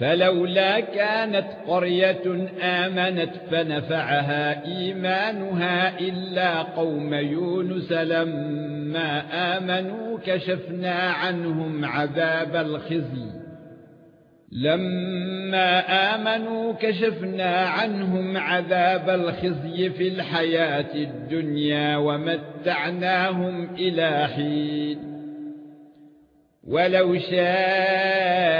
فلولا كانت قرية آمنت فنفعها إيمانها إلا قوم يونس لما آمنوا كشفنا عنهم عذاب الخزي. لما آمنوا كشفنا عنهم عذاب الخزي في الحياة الدنيا ومتعناهم إلى حين. ولو شاء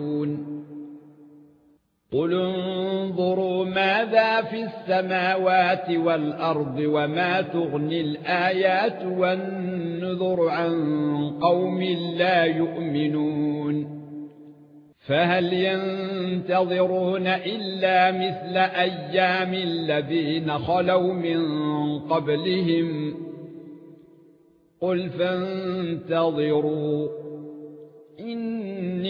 قل انظروا ماذا في السماوات والارض وما تغني الايات والنذر عن قوم لا يؤمنون فهل ينتظرون الا مثل أيام الذين خلوا من قبلهم قل فانتظروا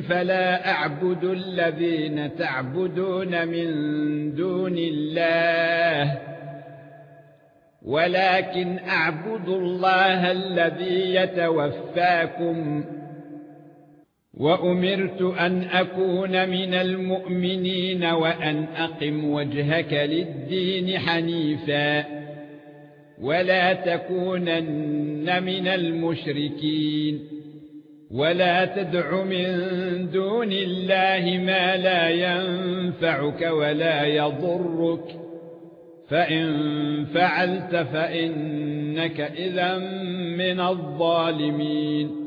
فلا أعبد الذين تعبدون من دون الله ولكن أعبد الله الذي يتوفاكم وأمرت أن أكون من المؤمنين وأن أقم وجهك للدين حنيفا ولا تكونن من المشركين. ولا تدع من دون الله ما لا ينفعك ولا يضرك. فإن فعلت فإنك إذا من الظالمين.